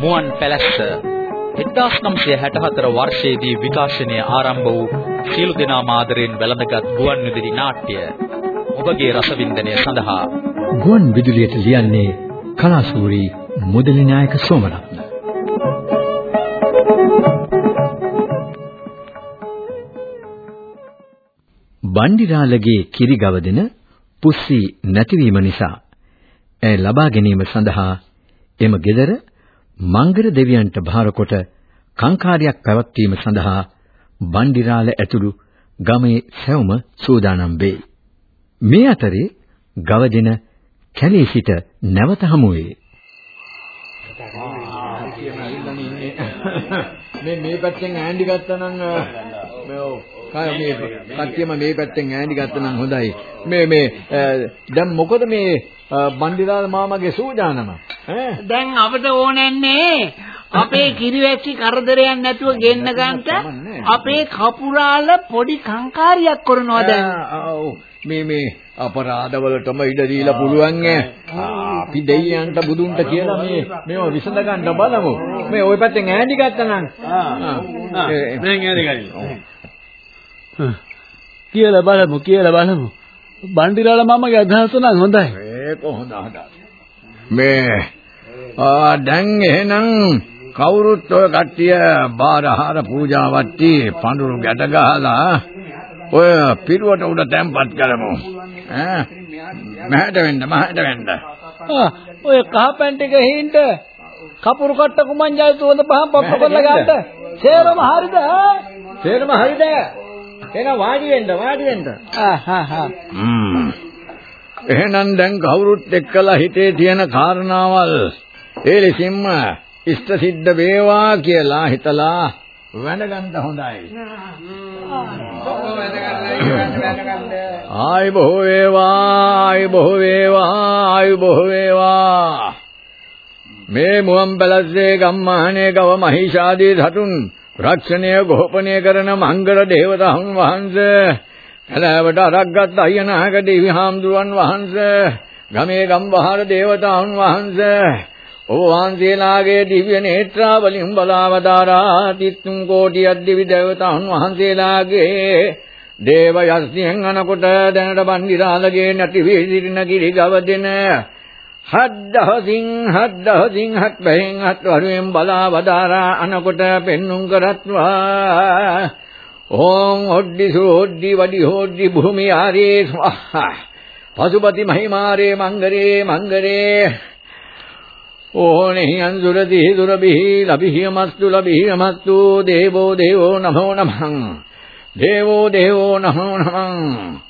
මුවන් පැලැස්ස 1964 වර්ෂයේදී විකාශනය ආරම්භ වූ සියලු දෙනා මාදරෙන් වැළඳගත් ගුවන් විදුලි නාට්‍ය ඔබගේ රසවින්දනය සඳහා. ගුවන් විදුලියට ලියන්නේ කලාසූරි මුදලි නායක සෝමරත්න. බණ්ඩිරාලගේ කිරිගව දෙන පුස්සි නැතිවීම නිසා ඇය ලබා ගැනීම සඳහා එම ගෙදර මංගර දෙවියන්ට භාරකොට කංකාරියක් පැවැත්වීම සඳහා බණ්ඩිරාල ඇතුළු ගමේ සැවොම සූදානම් වේ. මේ අතරේ ගවදෙන කැලේ සිට නැවත හමු වේ. මේ මේ පැත්තෙන් ඈන්ඩි ගත්තා නම් මේ කය මේ කට්ටියම මේ පැත්තෙන් ඈන්ඩි ගත්තා නම් හොඳයි. මේ මේ දැන් මොකද මේ බණ්ඩිරාල මාමගේ සූදානම? දැන් අපිට ඕනෙන්නේ අපේ කිරිවැස්සි කරදරයක් නැතුව ගෙන්න ගන්නට අපේ කපුරාල පොඩි කංකාරියක් කරනවා දැන්. මේ මේ අපරාධවලටම ඉඩ දීලා පුළුවන් අපි දෙයියන්ට බුදුන්ට කියලා මේ මේව විසඳ ගන්න බලමු. මේ ওই පැත්තෙන් ඈඳි ගත්තා නම්. දැන් ඈඳි ගන්න කියලා බලමු කියලා බලමු. බණ්ඩිරාල මමගේ අදහස නම් හොඳයි. ඒක හොඳ අදහස මේ ආ දැන් එහෙනම් කවුරුත් ඔය කට්ටිය බාරහාර පූජාවට්ටි පඳුරු ගැට ගහලා ඔය පිරුවට උඩ තැම්පත් කරමු. ඈ? මහට වෙන්න මහට වෙන්න. ඔය කහ පැන්ට් එක හින්ට කපුරු කට්ට කුමංජල් තුවඳ පහන් පොප්ප කරලා ගන්න? සේරම හරිද? සේරම හරිද එහෙනම් වාඩි වෙන්න වාඩි වෙන්න. ආ හා හා එහෙනම් දැන් කවුරුත් එක්කලා හිතේ තියෙන කාරණාවල් ඒ ලෙසින්ම ඉෂ්ට සිද්ධ වේවා කියලා හිතලා වැඳගන්න හොඳයි. ආයි බොහෝ වේවා ආයි බොහෝ වේවා ආයි බොහෝ වේවා. මේ මුවන් පැලස්සේ ගම්මානේ ගව මහීෂාදී සතුන් රක්ෂණය ගෝපනය කරන මංගල දේවතාවුන් වහන්සේ කලාවට අරක්ගත් අයනාක දෙවි හාමුදුරන් වහන්සේ ගමේ ගම්බහර දේවතාවුන් වහන්සේ ඔබ වහන්සේලාගේ දිව්‍ය නේත්‍රා වලින් බලාවදාරා තිත්තුම් කෝටියක් දිවි දේවතාවුන් වහන්සේලාගේ දේව යස්තියෙන් අනකොට දැනට බන්දිරාලගේ නැති වී සිටින කිරි ගව දෙන හද්දහසින් හද්දහසින් හත් බහෙන් හත් වරුවෙන් බලාවදාරා අනකොට පෙන්눔 කරත්වා. ඕම් ඔඩ්ඩිසු ඔඩ්ඩි වඩි හොඩ්ඩි භූමි ආරේ ස්වාහා. පසුපති මහිමාරේ මංගරේ මංගරේ. ඕනේ අන්සුරති දුරබිහි ලබිහිමස්තු ලබිහිමස්තු දේවෝ දේවෝ නමෝ නමං. දේවෝ දේවෝ නමෝ නමං.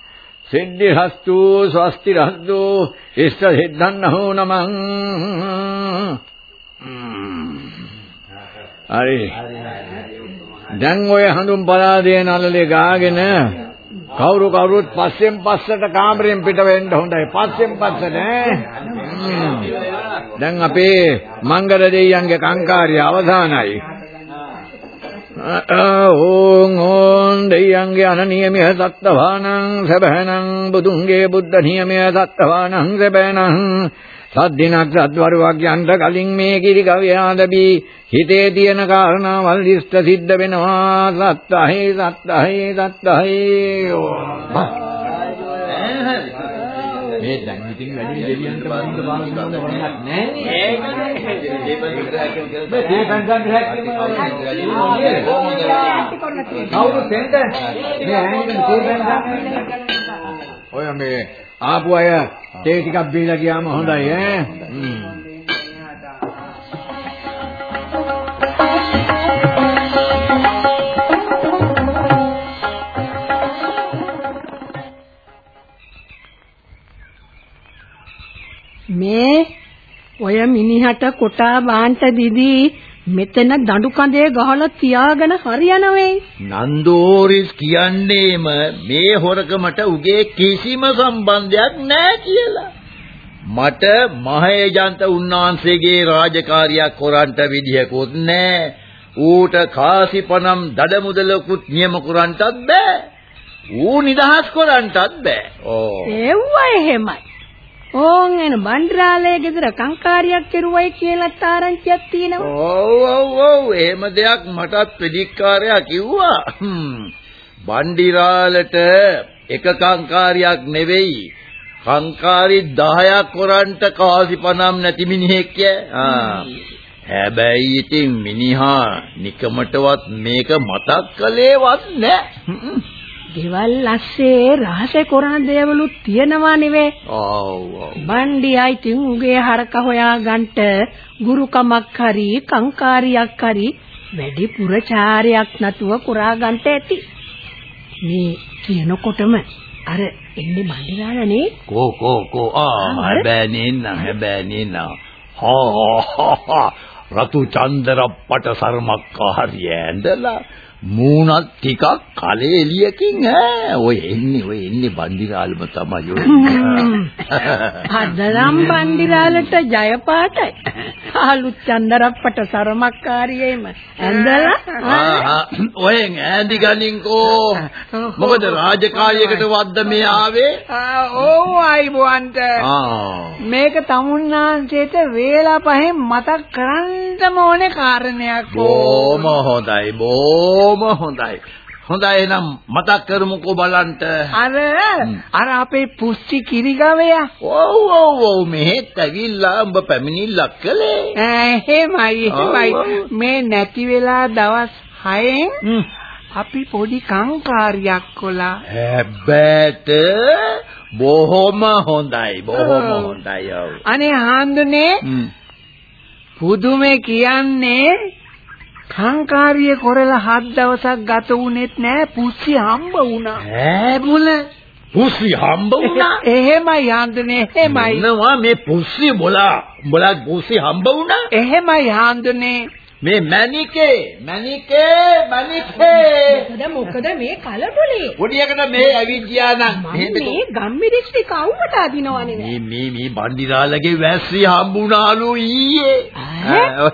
සිද්ධිහස්තු ස්වස්තිරස්තු ඉෂ්ඨ සිද්ධං නමෝ නමං. හරි. දැන් ඔය හඳුන් පලාදේ නළලේ ගාගෙන කවුරු කවුරුත් පස්සෙන් පස්සට කාමරෙන් පිට වෙන්න හොඳයි. පස්සෙන් පස්සට දැන් අපේ මංගල දෙයියන්ගේ කංකාරිය අවසానයි ඕං ඕං දෙයියන්ගේ අනනියමය සත්තවානං සබහනං බුදුන්ගේ බුද්ධ නියමය සත්තවානං සබහනං සද්දිනක් සද්වරුවක් යන්න කලින් මේ කිරි කවියාදබී හිතේ තියෙන කාරණාවල් ඉෂ්ට සිද්ධ වෙනවා. සත්තහේ සත්තහේ සත්තහේ. මේ දැන් ඉතින් වැඩි දෙවියන්ට වන්ද බලන්න වන්නක් නෑනේ ඒකනේ මේ දීපන් මේ ඇහිගෙන දීපන් ගන්න ඔය මේ ආපු අය තේ ටිකක් බීලා ගියාම හොඳයි ඈ. මේ ඔය මිනිහට කොටා බාන්ට දිදී මෙතන දඬු කඳේ ගහලා තියාගෙන හරියනවෙයි. නන්දෝරිස් කියන්නේම මේ හොරකමට උගේ කිසිම සම්බන්ධයක් නැහැ කියලා. මට මහේජන්ත උන්නාන්සේගේ රාජකාරියක් කරන්ට විදිහකුත් නැහැ. ඌට කාසිපනම් දඩමුදලකුත් නියම කරන්ටත් බෑ. ඌ නිදහස් කරන්ටත් බෑ. ඕ. ඒව එහෙමයි. ඕන් එන බණ්ඩාරාලේ ගෙදර කංකාරියක් කෙරුවයි කියලා තාරංචියක් තියෙනවා. ඔව් ඔව් ඔව් එහෙම දෙයක් මටත් වෙදිකාරයා කිව්වා. හ්ම්. බණ්ඩිරාලට එක කංකාරියක් නෙවෙයි. කංකාරි 10ක් කරන්ට කාසි පනම් නැති මිනිහෙක් ආ. හැබැයි ඉතින් මිනිහා නිකමටවත් මේක මතක් කළේවත් නැහැ. ගෙවල් ඇස්සේ රහසේ කරන දේවලුත් තියෙනවා නෙවේ. ඔව් ඔව්. බණ්ඩියයි තින් උගේ හරක හොයා ගන්නට ගුරුකමක් හරි කංකාරියක් හරි වැඩිපුර චාරයක් නැතුව කුරා ගන්නට ඇති. මේ කියනකොටම අර එන්නේ බණ්ඩිරාලනේ කෝ කෝ කෝ ආ හැබැයි නේන හැබැයි නේන හා රතු චන්දරප්පට සර්මක්කාරිය ඇඳලා මූණත් ටිකක් කලේ එළියකින් ඈ. ඔය එන්නේ ඔය එන්නේ බන්දිරාලම තමයි ඔය. අදනම් බණ්ඩිරාලට ජයපාතයි. ආලු චන්දරප්පට සරමක්කාරියෙම. ඇඳලා? ඔය ඈඳි ගනින්කෝ මොකද රාජකාරියකට වද්ද මේ ආවේ? ඕ ආයිබුවන්ට ආ. මේක තමුන්නාන්සේට වේලා පහෙන් මතක් කරන්නම ඕනේ කාරණයක්. බොහොම හොඳයි බොහොම හොඳයි. හොඳයි එහෙනම් මතක් කරමුකෝ බලන්න අර අර අපේ පුස්චි කිරිගවයා. ඔව් ඔව් ඔව්. මෙහෙත් ඇවිල්ලා උඹ පැමිණිල්ලක් කළේ. එහෙමයි එහෙමයි. මේ නැති වෙලා දවස් 6න් අපි පොඩි කංකාරියක් කොලා. හැබැට බොහොම හොඳයි බොහොම. හොඳයි අනේ හාන්දුනේ. පුදුමේ කියන්නේ කංකාරිය කරලා හත් දවසක් ගත වුනේත් නෑ පුස්සි හම්බ වුණා. ඈ බුල පුස්සි හම්බ වුණා? එහෙමයි හාන්දුනේ එහෙමයි. මොනවා මේ පුස්සි බොලා උඹලා පුස්සි හම්බ වුණා? එහෙමයි හාන්දුනේ. මේ මණිකේ මණිකේ මණිකේ. මොකද මොකද මේ කලබලේ? පොඩියකට මේ ඇවිද්දියා නම්. මේ ගම්මිරිස් ටික අවුවට අදිනවනේ. මේ මේ මේ බණ්ඩිරාලගේ වැස්සි හම්බුණාලු ඊයේ.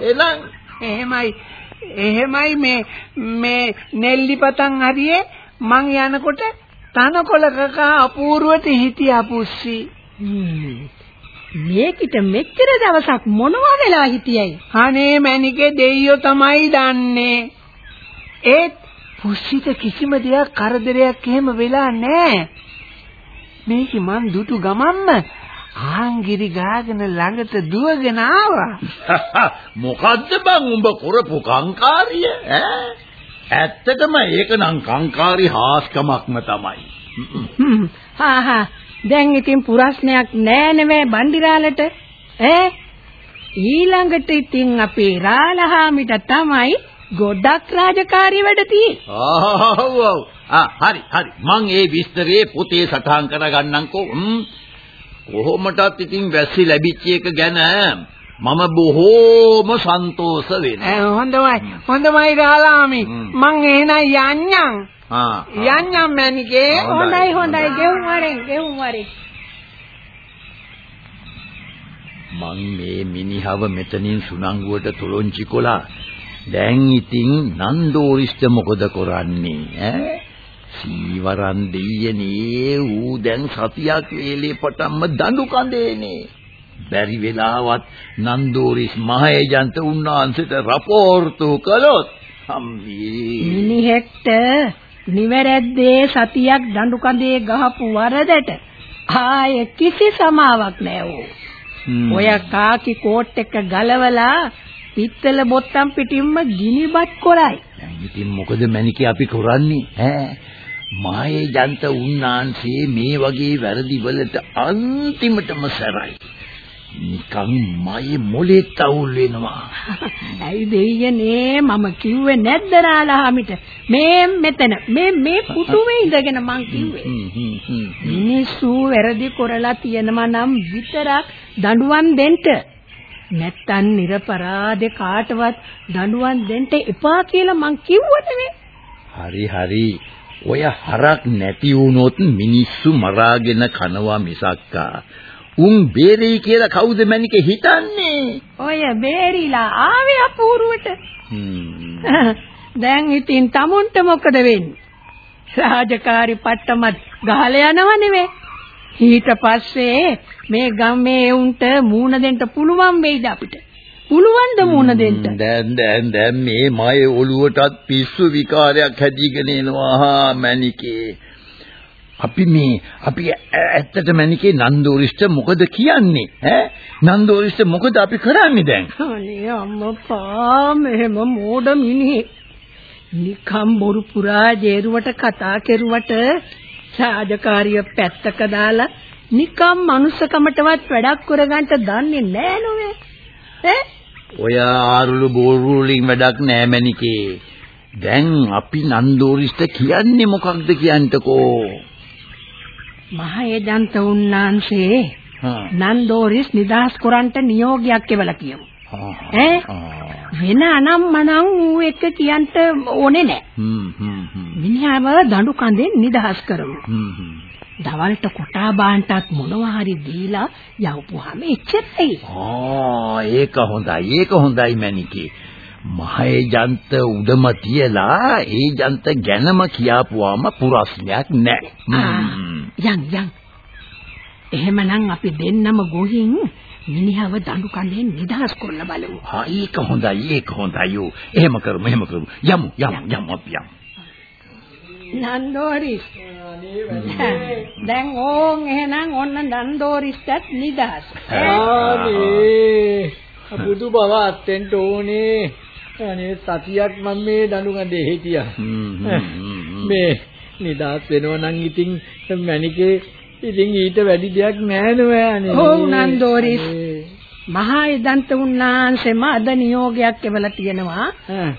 එහෙනම්? එහෙමයි එහෙමයි මේ මේ නෙල්ලි පතන් හරියේ මං යනකොට තනකොළ කකා අපූර්වට හිටියා පුස්සි. මේකිට මෙච්චර දවසක් මොනවා වෙලා හිටියයි? අනේ මැනිකේ දෙයියෝ තමයි දන්නේ ඒත් පුස්සිට කිසිම දෙයක් කරදරයක් එහෙම වෙලා නැහැ මේක මං දුටු ගමන්ම ආංගිරි ගාගෙන ළඟට දුවගෙන ආවා. මොකද්ද බං උඹ කරපු කංකාරිය ඈ? ඇත්තටම ඒක නම් කංකාරි හාස්කමක්ම තමයි. හා හා දැන් ඉතින් පුරස්නයක් නෑ නෙවෙයි බණ්ඩිරාලට ඈ? ඊළඟට ඉතින් අපේ රාලහාමිට තමයි ගොඩක් රාජකාරී වැඩ තියෙන්නේ. ආ හරි හරි. මං ඒ විස්තරේ පොතේ සටහන් කරගන්නම්කෝ. කොහොමටත් ඉතින් වැස්සි ලැබිච්ච එක ගැන මම බොහෝම සන්තෝෂ වෙනවා. හොඳමයි. හොඳමයි හ්ම්. මං එහෙනම් යන්නම්. ආ. යන්නම් මැනිකේ හොඳයි හොඳයි ගෙවුම් වරෙන් ගෙවුම් වරෙන්. මං මේ මිනිහව මෙතනින් සුනංගුවට තොලොංචි කොලා දැන් ඉතින් නන්දෝරිස්ට මොකද කරන්නේ ඈ සීවරන් දෙයියනේ ඌ දැන් සතියක් වේලේ පටන්ම දඬු කඳේනේ බැරි වෙලාවත් නන්දෝරිස් මහේජන්ත උන්වහන්සේට රපෝර්තු කළොත් අම්මේ මිනිහෙක්ට නිවැරද්දේ සතියක් දඬු කඳේ ගහපු වරදට ආයේ කිසි සමාවක් නෑ ඕ. හ්ම්. ඔය කාකි කෝට් එක ගලවලා පිත්තල බොත්තම් පිටින්ම ගිනිබත් කරයි. දැන් ඉතින් මොකද මැනිකේ අපි කරන්නේ ඈ මායේ ජන්ත උන්නාන්සේ මේ වගේ වැරදි වලට අන්තිමටම සැරයි. නිකන් මයේ මොලේත් අවුල් වෙනවා. ඇයි දෙයියනේ? මම කිව්වේ නැද්ද රාලහාමිට මේ මෙතන මේ මේ පුටුවේ ඉඳගෙන මං කිව්වේ. මිනිස්සු වැරදි කරලා තියෙනවා නම් විතරක් දඬුවම් දෙන්න. නැත්තම් නිර්පරාදේ කාටවත් දඬුවම් දෙන්න එපා කියලා මං කිව්වනේ. හරි හරි ඔය හරක් නැති වුණොත් මිනිස්සු මරාගෙන කනවා මිසක්කා. උන් බේරෙයි කියලා කවුද මැනිකේ හිතන්නේ? ඔය බේරිලා ආවේ අපූර්වට. දැන් ඉතින් tamunට මොකද වෙන්නේ? රාජකාරි පට්ටමත් ගහලා යනව නෙවෙයි ඊට පස්සේ මේ ගමේ උන්ට මූණ දෙන්න පුළුවන් වෙයිද අපිට? පුළුවන් ද මූණ දෙන්න? දැන් දැන් දැන් මේ මගේ ඔළුවටත් පිස්සු විකාරයක් හැදීගෙන එනවා හා මැනිකේ. අපි මේ අපි ඇත්තට මැනිකේ නන්දෝරිෂ්ට මොකද කියන්නේ ඈ? නන්දෝරිෂ්ට මොකද අපි කරන්නේ දැන්? අනේ අම්මපා මෙහෙම මෝඩ මිනිහෙක්. නිකම් බොරු පුරා ජේරුවට කතා කෙරුවට රාජකාරිය පැත්තක දාලා නිකම් මනුස්සකමටවත් වැඩක් කරගන්න දන්නේ නෑ නෝවේ. ඈ ඔය ආරුළු බෝරු වලින් වැඩක් නෑ මැනිකේ දැන් අපි නන්දෝරිෂ්ට කියන්නේ මොකක්ද කියන්ටකෝ? මහේජන්ත උන්නාන්සේ නන්දෝරිස් නිදහස් කරන්ට නියෝගයක් එවලා කියමු. ඈ? වෙන අනම්මනම් ඌ එක්ක කියන්න ඕනේ නෑ. හ්ම් හ්ම් හ්ම්. මිනිහාව දඬු කඳෙන් නිදහස් කරමු. හ්ම් හ්ම් දවල්ට කොටා බාන්ටත් මොනවා හරි දීලා යවපුවාම එච්චරයි. ආ ඒක හොඳයි ඒක හොඳයි මැනිකේ මහේ ජන්ත උඩම තියලා ඒ ජන්ත ගැනම කියාපුවාම පුරස්නයක් නැහැ. යන් යන්. එහෙමනම් අපි දෙන්නම ගොහින් මිනිහව දඬු කඳෙන් නිදහස් කරලා බලමු. ආ ඒක හොඳයි ඒක හොඳයි. එහෙම කරමු එහෙම කරමු. යමු යමු යමු අපි යමු. නන්දෝරිස්. දැන් ඕන් එහෙනම් ඔන්න නන්දෝරිස්ටත් නිදහස්. ආනේ බුදු බව අත්ෙන්ට ඕනේ. අනේ සතියක් මම මේ දඬු ගඳේ හිටියා. මේ නිදාස් වෙනවා නම් ඉතින් මැනිකේ ඉතින් ඊට වැඩි දෙයක් නෑ නෝ අනේ. ඔව් නන්දෝරිස්. මහා ඉදන්ත උන්නාන්සේම අද නියෝගයක් එවලා තියෙනවා.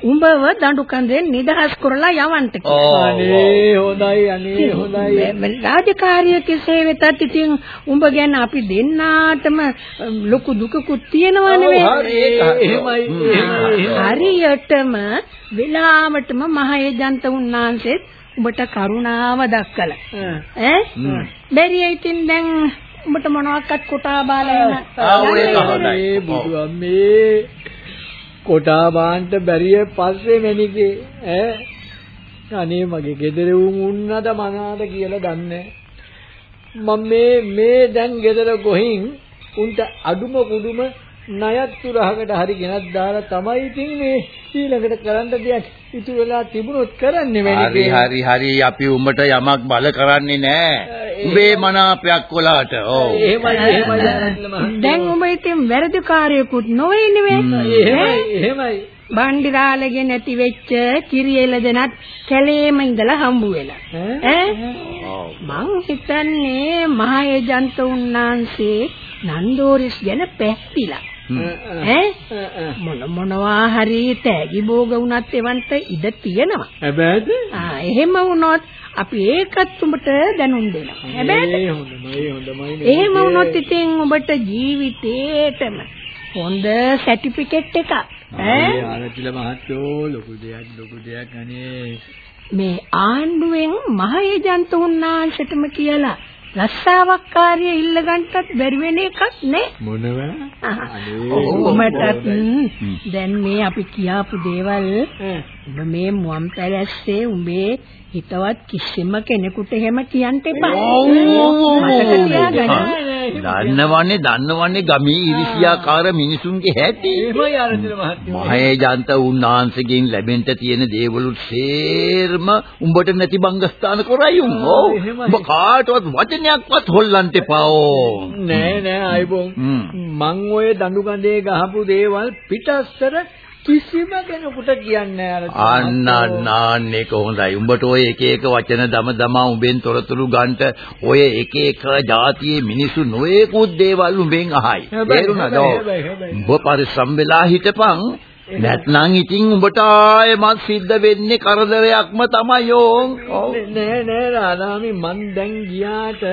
උඹව දඬු කඳෙන් නිදහස් කරලා යවන්න කියලා. අනේ හොඳයි අනේ හොඳයි. රාජකාරිය කෙසේ වෙතත් ඉතින් උඹ ගැන අපි දෙන්නාටම ලොකු දුකකුත් තියෙනවා නෙවෙයි. හරියටම වෙලාවටම මහා ඒජන්ත උන්නාන්සේත් උඹට කරුණාව දක්කලා. ඈ? බැරිය ඉතින් දැන් උඹට මොනවාක්වත් කොටා බාලා එන. ආ ඔය කහොඳයි. ඒ බුදු අම්මේ කොටා බාන්න බැරිය පස්සේ මෙනිකේ ඈ අනේ මගේ ගෙදර උන් උන්නද මනාද කියලා දන්නේ මම මේ මේ දැන් ගෙදර ගොහින් උන්ට අඩුම කුඩුම ණයත් තුරහකට හරි ගෙනත් දාලා තමයි ඉතින් මේ ඊළඟට කරන්න දෙයක් ඉතුරු වෙලා තිබුණොත් කරන්නේ හරි වෙන්නේ හරි හරි අපි උඹට යමක් බල කරන්නේ නෑ. උඹේ මනාපයක් කොලාට. ඔව්. එහෙමයි එහෙමයි දැන් උඹ ඉතින් වැරදිකාරයෙකුත් නොවේ නෙවෙයි. එහෙමයි එහෙමයි බණ්ඩිරාලගේ නැති වෙච්ච කිරියෙල දෙනත් කැලේම ඉඳලා හම්බ වෙලා. ඈ මං හිතන්නේ මහා ඒජන්ත උන්නාන්සේ නන්දෝරිස් ගැන පැහැදිලා. ඈ මොන මොනවා හරි තෑගි භෝග වුණත් එවන්ට ඉඩ තියෙනවා. හැබැයිද ආ එහෙම වුණොත් අපි ඒකත් උඹට දැනුම් දෙනවා. හැබැයි ඒ හොඳමයි හොඳමයි එහෙම වුණොත් ඉතින් ඔබට ජීවිතේටම හොඳ සර්ටිෆිකේට් එකක් ඈ? ඒ ආරච්චිල මහත්තයෝ ලොකු දෙයක් ලොකු දෙයක් අනේ. මේ ආණ්ඩුවෙන් මහ ඒජන්ත උන්නාන්සටම කියලා රස්සාවක් කාර්ය ඉල්ලගන්නත් බැරි වෙන එකක් නේ. මොනවා? ඔබමටත් දැන් මේ අපි කියාපු දේවල් ඔබ මේ මුවන් පැලැස්සේ උඹේ හිතවත් කිසිම කෙනෙකුට එහෙම කියන්න එපා. මතක තියාගන්න. දන්නවන්නේ දන්නවන්නේ ගමේ ඉරිසියාකාර මිනිසුන්ගේ හැටි. එහෙමයි ආරච්චිල මහත්තයෝ මහේජන්ත උන්නාන්සේගෙන් ලැබෙන්න තියෙන දේවලුත් සේරම උඹට නැති බංගස්ථාන කරයින්. ඔව්. උඹ කාටවත් වචනයක්වත් හොල්ලන්න එපා ඕ. නෑ නෑ අයිබෝන් හ්ම්. මං ඔය දඬු කඳේ ගහපු දේවල් පිටස්තර කිසිම කෙනෙකුට කියන්නේ නෑ අන්න අන්න ඒක හොඳයි. උඹට ඔය එක එක වචන දම දමා උඹෙන් තොරතුරු ගන්නට ඔය එක එක જાතියේ මිනිස්සු නොයෙකුත් දේවල් උඹෙන් අහයි. තේරුණාද? උඹ පරිස්සම් වෙලා හිටපන්. නැත්නම් ඉතින් උඹට ආයෙමත් සිද්ධ වෙන්නේ කරදරයක්ම තමයි ඕන්. නෑ නෑ රාදාමි මං දැන් ගියාට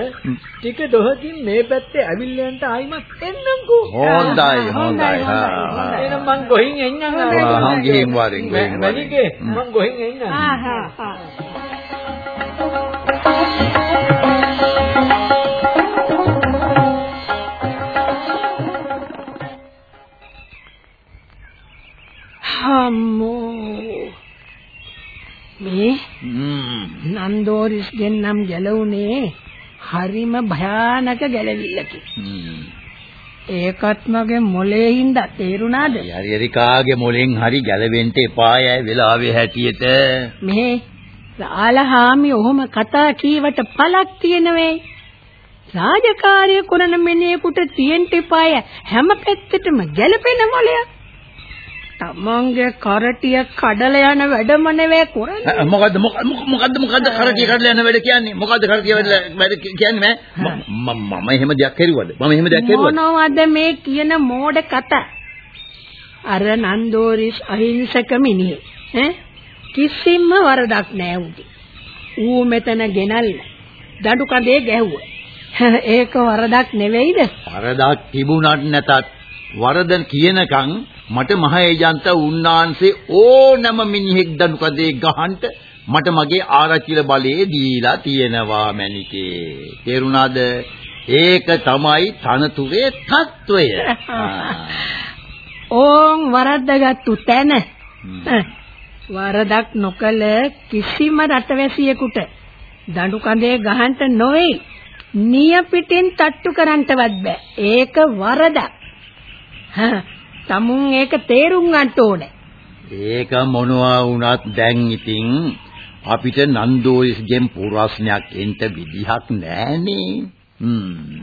ටික දොහකින් මේ පැත්තේ ඇවිල්ලා යන්න ආයිමත් එන්නම්කෝ හොඳයි හොඳයි. හා. එහෙනම් මං ගොහින් එන්නම් ආ, ගිහින් වරින්, ගිහින් වරින්. මැනිකේ මං ගොහින් එන්නම් ආ හා හා. අම්මෝ මේ. නන්දෝරිස් ගෙන්නම් ගැලුනේ හරිම භයානක ගැළවිල්ලකි. ඒකත් මගේ මොලේ හින්දා තේරුණාද? හරි හරි කාගේ මොලෙන් හරි ගැලවෙන්න එපාය වෙලාවේ හැටියට. මේ රාලහාමි ඔහොම කතා කීවට පළක් තියෙනවේ. රාජකාරිය කරන මිනිහෙකුට තියෙන්න එපාය හැම පැත්තටම ගැලපෙන මොලයක්. තමන්ගේ කරටිය කඩලා යන වැඩම නෙවෙයි කරන්නේ. මොකද්ද මොකද්ද මොකද්ද කරටිය කඩලා යන වැඩ කියන්නේ? මොකද්ද කරටිය වැඩ කියන්නේ මම මම එහෙම දෙයක් කරුවද? මම එහෙම දෙයක් කරුවද? මොනවද මේ කියන මෝඩ කතා? අර නන්දෝරිස් අහිංසක මිනිහෙක්. ඈ කිසිම වරදක් නෑ උගේ. ඌ මෙතන ගෙනල්ල දඬු කඳේ ගැහුවා. ඒක වරදක් නෙවෙයිද? වරදක් තිබුණත් නැතත් වරද කියනකම් මට මහ ඒජන්ත උන්නාන්සේ ඕනම මිනිහෙක් දනුකදේ ගහන්න මට මගේ ආරචිල බලයේ දීලා තියෙනවා මැනිකේ. තේරුණාද? ඒක තමයි තනතුරේ తত্ত্বය. ඕන් වරද්දාගත්තු තැන. වරදක් නොකල කිසිම රටවැසියෙකුට දඬු කඳේ ගහන්න නොවේ. නිය පිටින් තට්ටු කරන්නවත් බෑ. ඒක වරදක්. හා තමුන් ඒක තේරුම් ගන්න ඕනේ. ඒක මොනවා වුණත් දැන් ඉතින් අපිට නන්දෝයිස්ගෙන් පුරස්නයක් එන්න විදිහක් නැහනේ.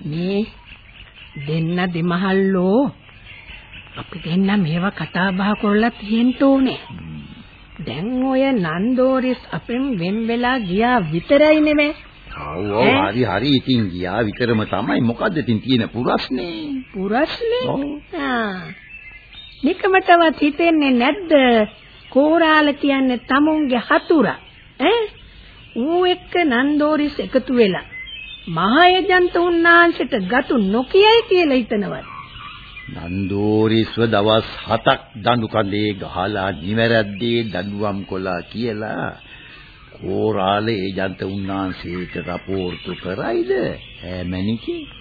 මේ දෙන්න දෙමහල්ලෝ අපි දෙන්න මේවා කතා බහ කරලා තියෙන්න ඕනේ. දැන් ඔය නන්දෝරිස් අපෙන් වෙන් වෙලා ගියා විතරයි නෙමෙයි. ඔව් ඔව් හරි හරි. ඉතින් ගියා විතරම තමයි මොකද්ද? ඉතින් තියෙන පුරස්නේ පුරස්නේ ආ නිකමටවත් හිතෙන්නේ නැද්ද? කෝරාල කියන්නේ තමුන්ගේ හතුරා. ඈ? ඌ එක්ක නන්දෝරිස් එකතු වෙලා. මහයජන්ත උන්නාන්සේට ගතු නොකියයි කියලා හිතනවත් නන්දෝරිස්ව දවස් 7ක් දඬු කඳේ ගහලා නිවැරද්දේ දඬුවම් කළා කියලා කෝරාල ඒජන්ත උන්නාන්සේට රපෝර්තු කරයිද? ඈ මණිකේ.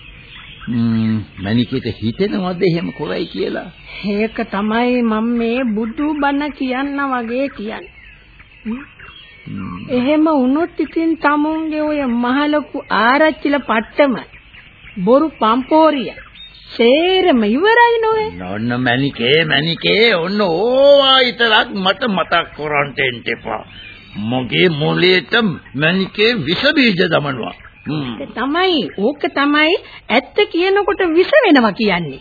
මණිකේට හිතෙනවද එහෙම කරයි කියලා? ඒක තමයි මම මේ බුදු බණ කියන්න වගේ කියන්නේ. එහෙම වුණොත් ඉතින් තමුන්ගේ ඔය මහලොකු ආරච්චිල පට්ටම බොරු පම්පෝරිය සේරම ඉවරයි නොවේ. නෝන්න මණිකේ මණිකේ ඔන්න ඕවා විතරක් මට මතක් කරන්ට එන්න එපා. මගේ මොලේට මණිකේ විස බීජ දමනවා. තමයි ඕක තමයි ඇත්ත කියනකොට විස වෙනවා කියන්නේ.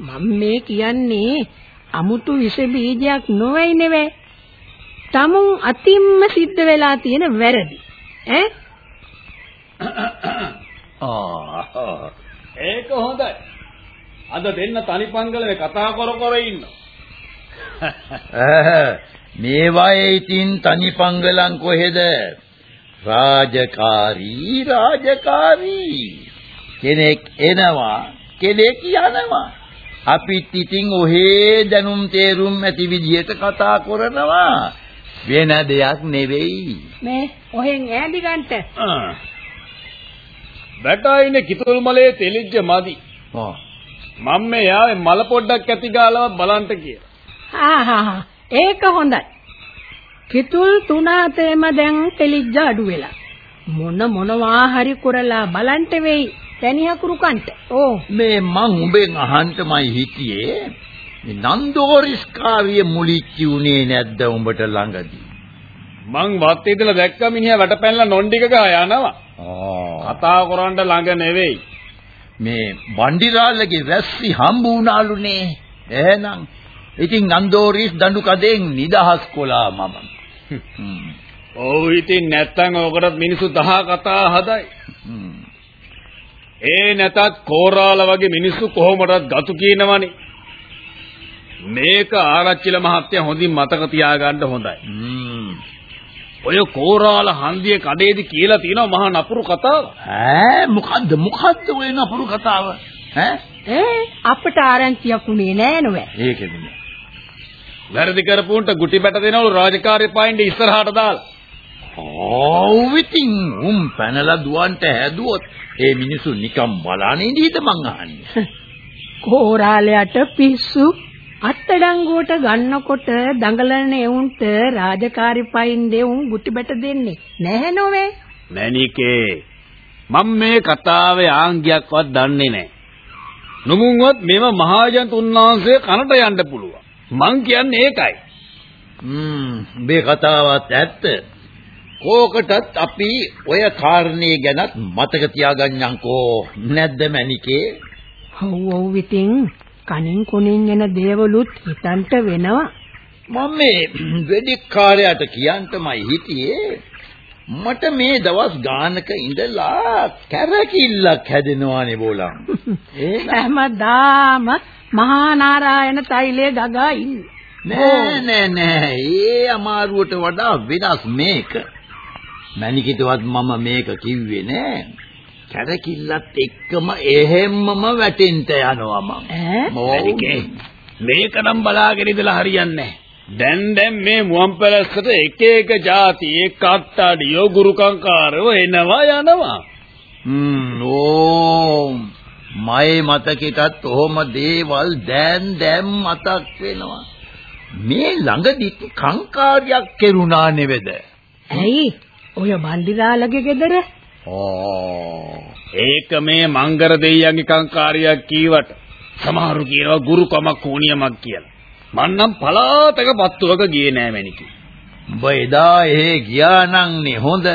මම මේ කියන්නේ අමුතු විස බීජයක් නොවයි නෙවෙයි. තමුන් අතිම්ම සිද්ධ වෙලා තියෙන වැරදි. ඈ? ආ ඒක හොඳයි. අද දෙන්න තනිපංගලේ කතා කර කර ඉන්නවා. මේවායේ ඉතින් තනිපංගලන් කොහෙද? රාජකාරී රාජකාරී. කෙනෙක් එනවා කෙනෙක් යනවා. අපිත් ඉතින් ඔහේ දැනුම් තේරුම් ඇති විදිහට කතා කරනවා. වෙන දෙයක් නෙවෙයි. මේ ඔහෙන් ඈඳි ගන්නට. බැටායිනේ කිතුල් මලේ තෙලිජ්ජ මදි. මම මේ යාවේ මල පොඩ්ඩක් ඇති ගාලවත් බලන්න කියලා. ආ හා ඒක හොඳයි කිතුල් තුනාතේම දැන් තෙලිජ්ජ අඩු වෙලා. මොන මොනවා හරි කරලා බලන්ට වෙයි. තැනියකුරු කන්ට. ඕ මේ මං උඹෙන් අහන්නමයි හිටියේ. මේ නන්දෝරිස් කාර්ය මුලිච්චි උනේ නැද්ද උඹට ළඟදී? මං වත් ඉදලා දැක්ක මිනිහා වැටපැනලා නොන්ඩික ගා යනවා. කතා කරන්න ළඟ නෙවෙයි. මේ බණ්ඩිරාල්ලගේ වැස්සි හම්බ වුණාලුනේ. එහෙනම් ඉතින් නන්දෝරිස් දඬු කදෙන් නිදහස් කොලා මම. ඔව් ඉතින් නැත්තම් ඔකට මිනිස්සු දහ කතා හදයි. ඒ නැතත් කෝරාල වගේ මිනිස්සු කොහොමදත් ගතු කියනවනේ. මේක ආරච්චිල මහත්තයා හොඳින් මතක තියාගන්න හොඳයි. ඔය කෝරාල හන්දිය කඩේදී කියලා තියෙනවා මහා නපුරු කතාව. ඈ මොකද්ද මොකද්ද ඔය නපුරු කතාව? ඈ ඒ අපට ආරංචියක් උනේ නෑ නෝ. ඒකෙද වැරදි කරපුන්ට ගුටි බැට දෙනවලු රාජකාරී පයින්ට ඉස්සරහට දාලා. ඔව් ඉතින් උම් පැනලා දුවන්ට හැදුවොත් ඒ මිනිස්සු නිකම් බලන්නේ ඉඳීද මං අහන්නේ. කෝරාලයට පිස්සු අත්තඩංගුවට ගන්නකොට දඟලන එවුන්ට රාජකාරී පයින් දෙවුන් ගුටි බැට දෙන්නේ නැහැ නොවේ. මැනිකේ මම මේ කතාවේ ආංගියක්වත් දන්නේ නැහැ. නුඹුන්වත් මෙව මහාජන්ත උන්වහන්සේ කනට යන්න පුළුවන්. මං කියන්නේ ඒකයි. හ්ම් මේ කතාවත් ඇත්ත. කෝකටත් අපි ඔය කාරණේ ගැනත් මතක තියාගන්නම්කෝ නැද්ද මණිකේ? ඔව් ඔව් ඉතින් කනින් කුණින් එන දේවලුත් හිතන්ට වෙනවා. මම මේ වෙදිකාරයාට කියන්ටමයි හිටියේ මට මේ දවස් ගානක ඉඳලා කැරකිල්ලක් හැදෙනවානේ බෝලම්. හැමදාම මහා නාරායන තෛලයේ ගගා ඉන්නේ. නෑ නෑ නෑ ඒ අමාරුවට වඩා වෙනස් මේක. මණිකිටවත් මම මේක කිව්වේ නෑ. කැරකිල්ලත් එක්කම එහෙම්මම වැටෙන්න යනවා මම. මණිකේ මේක නම් බලාගෙන ඉඳලා හරියන්නේ දැන් දැන් මේ මුවන් පැලැස්සට එක එක જાති ඒ කට්ටඩියෝ ගුරුකංකාරයෝ එනවා යනවා. හ්ම් ඕ මයි මතකෙටත් ඔහොම දේවල් දැන් දැන් මතක් වෙනවා. මේ ළඟදිත් කංකාරියක් කෙරුණා නෙවෙද? ඇයි? ඔය බණ්ඩිරාලගේ ගෙදර? ඕ ඒක මේ මංගර දෙයියන්ගේ කංකාරියක් කීවට සමහරු කියනවා ගුරුකමක් කෝණියමක් කියලා. මං නම් පලාතක පත්තුවක ගියේ නෑ මැනිකි. උඹ එදා එහෙ ගියා නම්නේ හොඳ.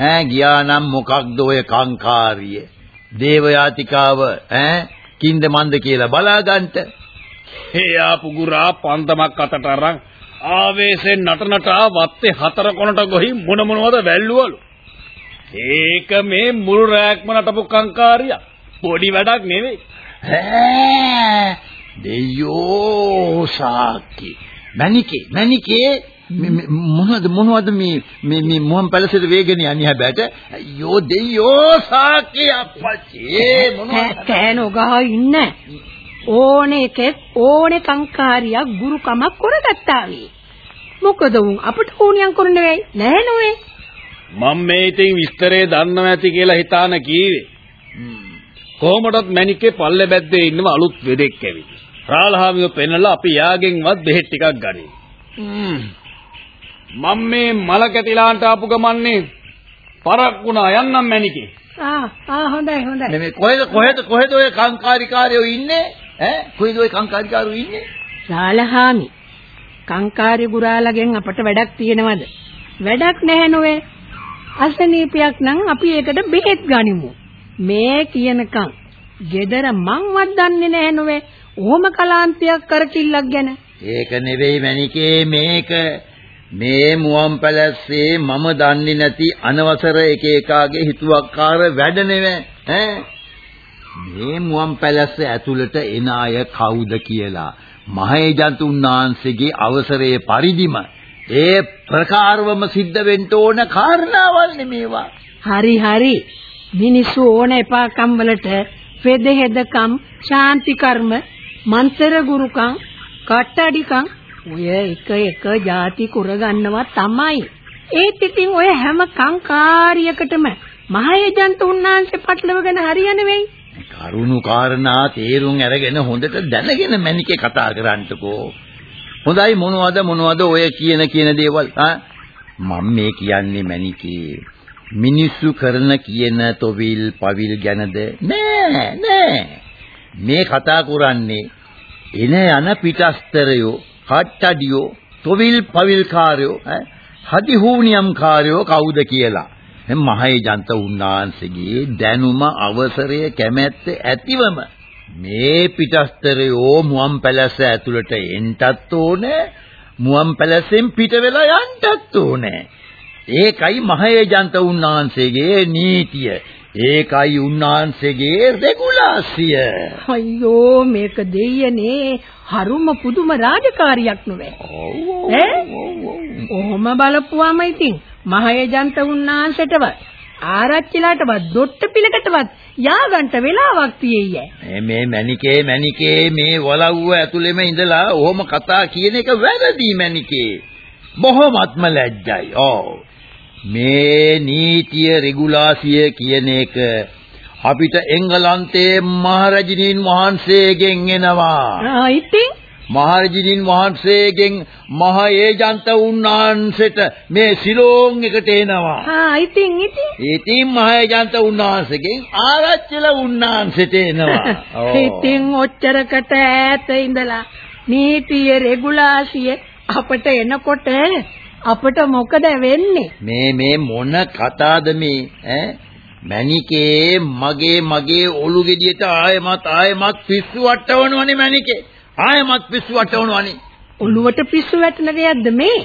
ඈ ගියා නම් මොකක්ද ඔය කංකාරිය? දේවයාතිකාව ඈ කින්ද මන්ද කියලා බලාගන්ට. ඒ ආපු ගුරා පන්දමක් අතට අරන් ආවේශෙන් නටනට වත්තේ හතර කොනට ගොහි මොන මොනවද වැල්ලුවලු. ඒක මේ මුළු රැක්ම නටපු කංකාරිය. පොඩි වැඩක් නෙවෙයි. ඈ දෙයෝ සාකි මණිකේ මණිකේ මොනවද මොනවද මේ මේ මේ මොහම් පැලසෙට වේගෙන යන්නේ හැබැයිට අයියෝ දෙයෝ සාකි අප්පච්චි. මොනවද? කෑනෝ ගහ ඉන්න. ඕනේ එකෙක් ඕනේ කංකාරියක් ගුරුකමක් කරගත්තා වේ මොකද උන් අපට ඕනියම් කරන්න වෙයි? නෑ නෝනේ මම මේ ඉතින් විස්තරේ දන්නව ඇති කියලා හිතාන කීවේ. කොහොමදත් මැනිකේ පල්ලේ බැද්දේ ඉන්නව අලුත් වෙදෙක් ඇවිත්. රාලහාමිව පෙන්නලා අපි යාගෙන්වත් බෙහෙත් ටිකක් ගනිමු මම මේ මල කැටිලාන්ට ආපු ගමන්නේ පරක් වුණා යන්නම් මැනිකේ ආ ආ හොඳයි හොඳයි. මේ කොහෙද කොහෙද කොහෙද ඔය කංකාරිකාරයෝ ඉන්නේ? ඈ? කොහෙද ඔය කංකාරිකාරයෝ ඉන්නේ? රාලහාමි. කංකාරි ගුරාලගෙන් අපට වැඩක් තියෙනවද? වැඩක් නැහැ නොවේ. අසනීපයක් නම් අපි ඒකට බෙහෙත් ගනිමු. මේ කියනකම් gedara මංවත් දන්නේ නැහැ නොවේ. ඕම කලාන්තයක් කරකිල්ලක් ගැන. ඒක නෙවෙයි මණිකේ මේක මේ මුවන් පැලැස්සේ මම දන්නේ නැති අනවසර එක එකාගේ හිතුවක්කාර වැඩ නෙවෙයි ඈ? මේ මුවන් පැලැස්ස ඇතුළට එන අය කවුද කියලා මහේජන්තු උන්නාන්සේගේ අවසරයේ පරිදිම ඒ ප්‍රකාරවම සිද්ධ වෙන්න ඕන කාරණාවල් මේවා හරි හරි. මිනිස්සු ඕන එපාකම් වලට වෙදහෙදකම් ශාන්ති කර්ම මන්තර ගුරුකම් කට්ටඩිකම් ඔය එක එක ಜಾති කරගන්නවා තමයි. ඒත් ඉතින් ඔය හැම කංකාරියකටම මහේජන්ත උන්නාන්සේ පටලවගෙන හරියන්නේ වෙයි කරුණු කාරණා තේරුම් අරගෙන හොඳට දැනගෙන මැනිකේ කතා කරන්නකෝ. හොඳයි මොනවද මොනවද ඔය කියන කියන දේවල්? ආ? මම මේ කියන්නේ මැනිකේ මිනිස්සු කරන කියන තොවිල් පවිල් ගැනද? නෑ නෑ. මේ කතා කරන්නේ එන යන පිටස්තරයෝ කට්ටඩියෝ තොවිල් පවිල්කාරයෝ හදිහූනියම්කාරයෝ කවුද කියලා. මහේජන්ත උන්නාන්සේගේ දැනුම අවසරය කැමැත්ත ඇතිවම මේ පිටස්තරයෝ මුවන් පැලැස්ස ඇතුළට එන්නත් ඕනේ. මුවන් පැලැස්සෙන් පිට වෙලා යන්නත් ඕනේ. ඒකයි මහේජන්ත උන්නාන්සේගේ නීතිය. ඒකයි උන්නාන්සේගේ රෙගුලාසිය අයියෝ මේක දෙයියනේ හරුම පුදුම රාජකාරියක් නෙවෙයි ඈ ඔහොම බලපුවාම ඉතින් මහේජන්ත උන්නාන්සේටවත් ආරච්චිලාටවත් දොට්ට පිලකටවත් යාගන්ට වෙලාවක් තියෙయ్యෑ. මේ මේ මණිකේ මණිකේ මේ වලව්ව ඇතුළෙම ඉඳලා ඔහොම කතා කියන එක වැරදි මණිකේ. බොහොමත්ම ලැජ්ජයි. ඔව්. මේ නීතිය රෙගුලාසිය කියන එක අපිට එංගලන්තයේ මහරජිනින් වහන්සේගෙන් එනවා. ඉතින් මහරජිනින් වහන්සේගෙන් මහ ඒජන්ත උන්වහන්සේට මේ සිලෝන් එකට එනවා. ආ ඉතින් ඉතින් ඉතින් මහ ඒජන්ත උන්වහන්සේගෙන් ආරච්චිල උන්වහන්සේට එනවා. ඉතින් ඔච්චරකට ඈත ඉඳලා නීතිය රෙගුලාසිය අපට එනකොට අපට මොකද වෙන්නේ? මේ මේ මොන කතාවද මේ ඈ මැනිකේ මගේ මගේ ඔලු ගෙඩියට ආයෙමත් ආයෙමත් පිස්සු වට්ටවනවනේ මැනිකේ ආයෙමත් පිස්සු වට්ටවනවනේ ඔළුවට පිස්සු වැටෙන දෙයක්ද මේ?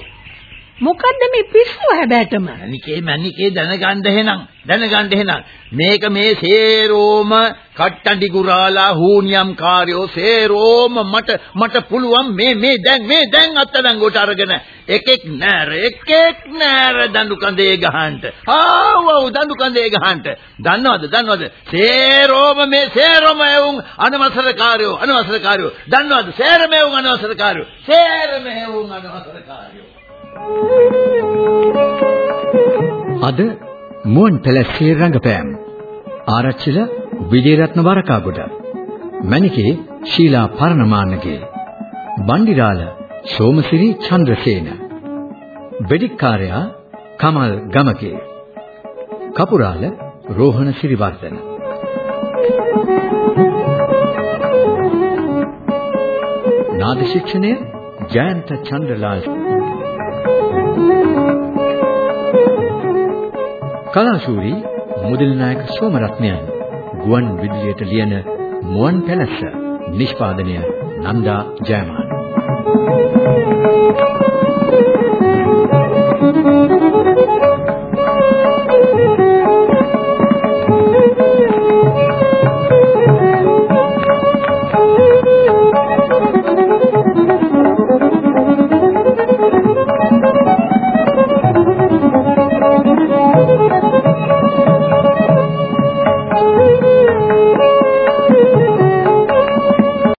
මොකද්ද මේ පිස්සුව හැබැටම? මැනිකේ මැනිකේ දැනගන්න එහෙනම් දැනගන්න එහෙනම්. මේක මේ සේරෝම කට්ටඩි ගුරාලා හූනියම් කාර්යෝ සේරෝම මට මට පුළුවන් මේ මේ දැන් මේ දැන් අත්අඩංගුවට අරගෙන. එකෙක් නෑර එකෙක් නෑර දඬු කඳේ ගහන්න ආව් ආව් දඬු කඳේ ගහන්න දන්නවද දන්නවද? සේරෝම මේ සේරෝම එවුන් අනවසර කාර්යෝ අනවසර කාර්යෝ. දන්නවද? සේරම එවුන් අනවසර කාර්යෝ. සේරම එවුන් අනවසර කාර්යෝ. අද මුවන් පැලස්සේ රංගපෑම්. ආරච්චිල විජේරත්න වරකාගොඩ මණිකේ ශීලා පරණමාන්නගේ. බණ්ඩිරාල සෝමසිරි චන්ද්‍රසේන. වෙදිකාර්යා කමල් ගමගේ. කපුරාල රෝහණ සිරිවර්ධන. නාද ශික්ෂණය ජයන්ත චන්ද්‍රලාල් කලාශූරී මුදල් නායක සෝමරත්නයන් ගුවන් විදුලියට ලියන මුවන් පැලස්ස නිෂ්පාදනය නන්දා ජයමාන.